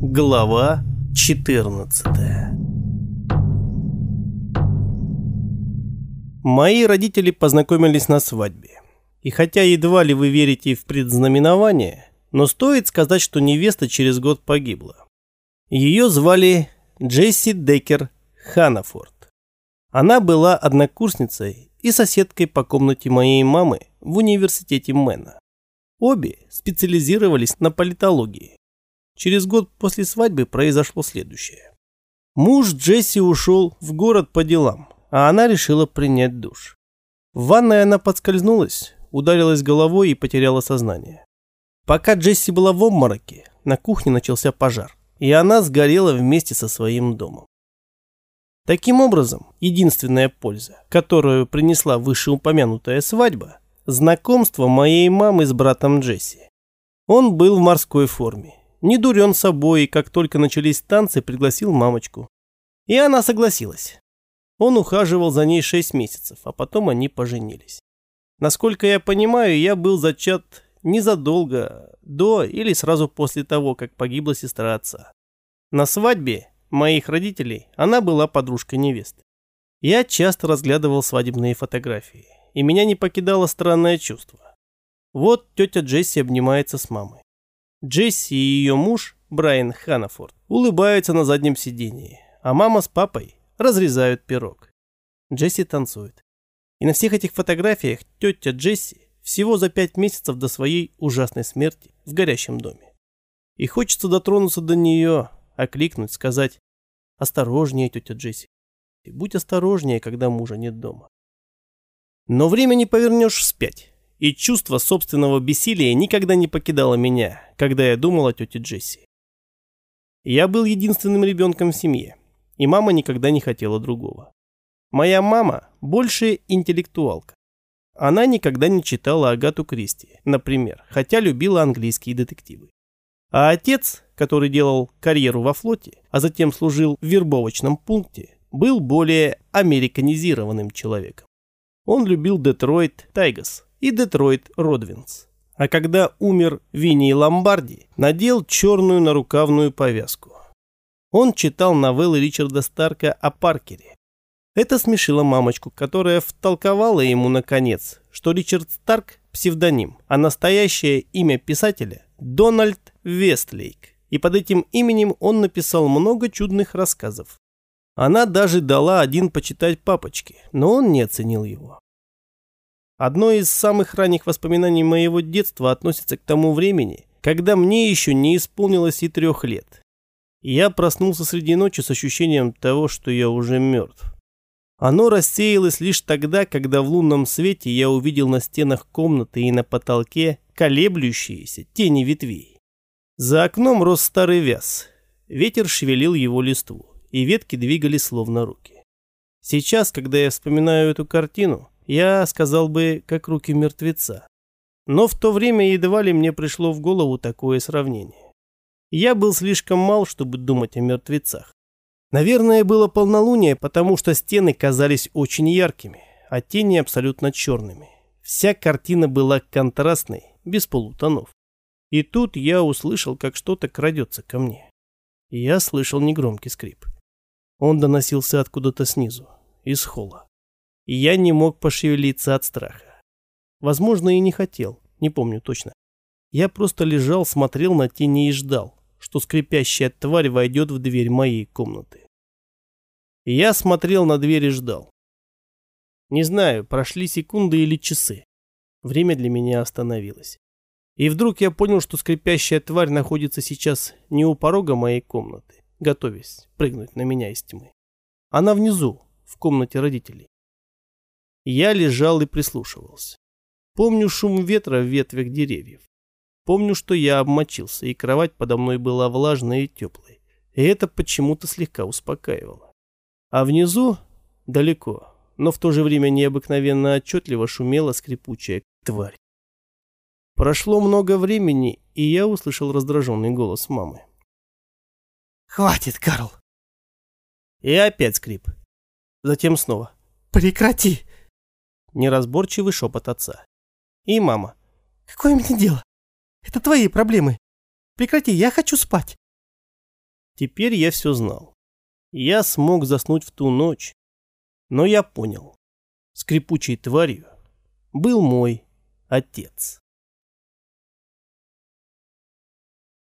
Глава 14 Мои родители познакомились на свадьбе. И хотя едва ли вы верите в предзнаменование, но стоит сказать, что невеста через год погибла. Ее звали Джесси Деккер Ханафорд. Она была однокурсницей и соседкой по комнате моей мамы в университете Мэна. Обе специализировались на политологии. Через год после свадьбы произошло следующее. Муж Джесси ушел в город по делам, а она решила принять душ. В ванной она подскользнулась, ударилась головой и потеряла сознание. Пока Джесси была в обмороке, на кухне начался пожар, и она сгорела вместе со своим домом. Таким образом, единственная польза, которую принесла вышеупомянутая свадьба, знакомство моей мамы с братом Джесси. Он был в морской форме, не дурен собой, как только начались танцы, пригласил мамочку. И она согласилась. Он ухаживал за ней шесть месяцев, а потом они поженились. Насколько я понимаю, я был зачат незадолго до или сразу после того, как погибла сестра отца. На свадьбе моих родителей она была подружкой невесты. Я часто разглядывал свадебные фотографии, и меня не покидало странное чувство. Вот тетя Джесси обнимается с мамой. Джесси и ее муж, Брайан Ханафорд, улыбаются на заднем сидении, а мама с папой разрезают пирог. Джесси танцует. И на всех этих фотографиях тетя Джесси всего за пять месяцев до своей ужасной смерти в горящем доме. И хочется дотронуться до нее, окликнуть, сказать «Осторожнее, тетя Джесси, будь осторожнее, когда мужа нет дома». Но время не повернешь вспять и чувство собственного бессилия никогда не покидало меня, когда я думал о тете Джесси. Я был единственным ребенком в семье, и мама никогда не хотела другого. Моя мама больше интеллектуалка. Она никогда не читала Агату Кристи, например, хотя любила английские детективы. А отец, который делал карьеру во флоте, а затем служил в вербовочном пункте, был более американизированным человеком. Он любил Детройт Тайгас, и Детройт Родвинс. А когда умер Винни Ломбарди, надел черную нарукавную повязку. Он читал новеллы Ричарда Старка о Паркере. Это смешило мамочку, которая втолковала ему наконец, что Ричард Старк – псевдоним, а настоящее имя писателя – Дональд Вестлейк. И под этим именем он написал много чудных рассказов. Она даже дала один почитать папочке, но он не оценил его. Одно из самых ранних воспоминаний моего детства относится к тому времени, когда мне еще не исполнилось и трех лет. Я проснулся среди ночи с ощущением того, что я уже мертв. Оно рассеялось лишь тогда, когда в лунном свете я увидел на стенах комнаты и на потолке колеблющиеся тени ветвей. За окном рос старый вяз. Ветер шевелил его листву, и ветки двигались словно руки. Сейчас, когда я вспоминаю эту картину, я сказал бы, как руки мертвеца. Но в то время едва ли мне пришло в голову такое сравнение. Я был слишком мал, чтобы думать о мертвецах. Наверное, было полнолуние, потому что стены казались очень яркими, а тени абсолютно черными. Вся картина была контрастной, без полутонов. И тут я услышал, как что-то крадется ко мне. я слышал негромкий скрип. Он доносился откуда-то снизу, из холла и я не мог пошевелиться от страха. Возможно, и не хотел, не помню точно. Я просто лежал, смотрел на тени и ждал, что скрипящая тварь войдет в дверь моей комнаты. я смотрел на дверь и ждал. Не знаю, прошли секунды или часы. Время для меня остановилось. И вдруг я понял, что скрипящая тварь находится сейчас не у порога моей комнаты, готовясь прыгнуть на меня из тьмы. Она внизу, в комнате родителей. Я лежал и прислушивался. Помню шум ветра в ветвях деревьев. Помню, что я обмочился, и кровать подо мной была влажной и теплой. И это почему-то слегка успокаивало. А внизу, далеко, но в то же время необыкновенно отчетливо шумела скрипучая тварь. Прошло много времени, и я услышал раздраженный голос мамы. «Хватит, Карл!» И опять скрип. Затем снова. «Прекрати!» Неразборчивый шепот отца. И мама. «Какое мне дело? Это твои проблемы. Прекрати, я хочу спать». Теперь я все знал. Я смог заснуть в ту ночь, но я понял. Скрипучей тварью был мой отец.